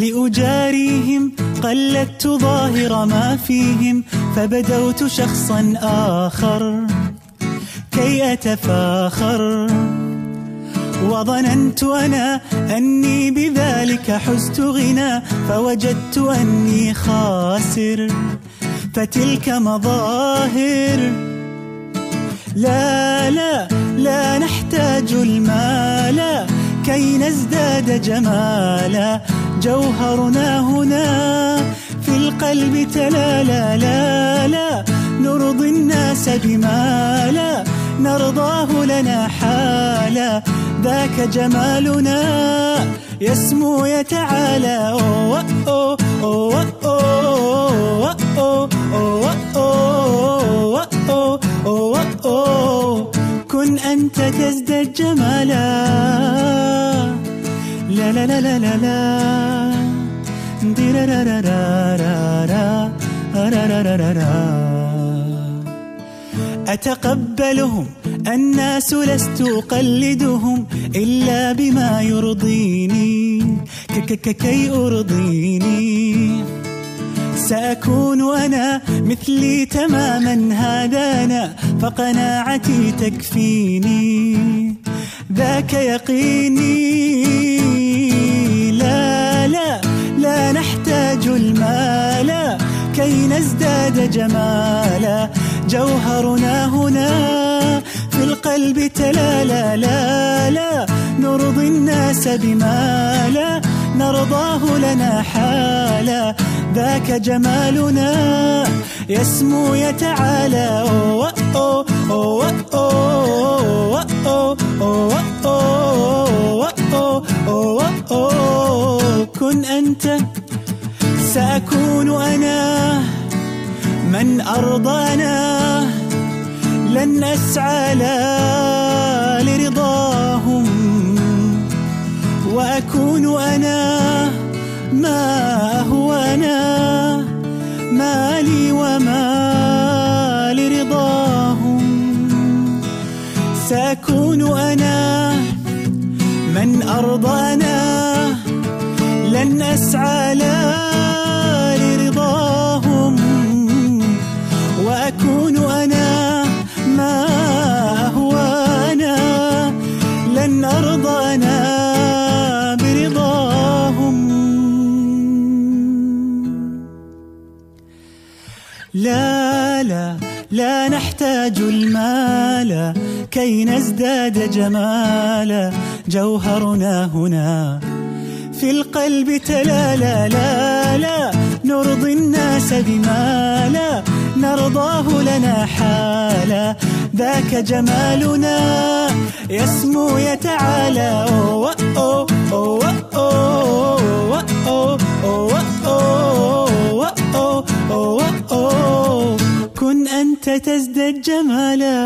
لأجاريهم قلدت ظاهر ما فيهم فبدوت شخصا آخر كي أتفاخر. وظننت أنا أني بذلك حزت غنى فوجدت أني خاسر. فتلك مظاهر. لا لا لا نحتاج المال. كي نزداد جمالا جوهرنا هنا في القلب تلا لا لا نرضي الناس بما لا نرضاه لنا حالا ذاك جمالنا يسمو يتعالى كن أنت تزداد جمالا لا لا لا لا لا لا أتقبلهم الناس لست أقلدهم إلا بما يرضيني كي أرضيني سأكون أنا مثلي تماما هذا أنا فقناعتي تكفيني ذاك يقيني زاد جمالا جوهرنا هنا في القلب تلالا لا لا نرضي الناس بما لا نرضاه لنا حالا ذاك جمالنا يسمو يتعالى أو أو أو أو أو أو كن أنت سأكون أنا من أرضانا لن أسعى لا لرضاهم وأكون أنا ما هو أنا ما لي وما لرضاهم سأكون أنا من أرضانا لن أسعى لا أنا برضاهم. لا لا لا نحتاج المال كي نزداد جمالا. جوهرنا هنا في القلب تلا لا لا لا نرضي الناس بما لا نرضاه لنا حالا. ذاك جمالنا. يسمو يتعالى. أوه أوه أوه أوه أوه أوه كن أنت تزداد جمالا.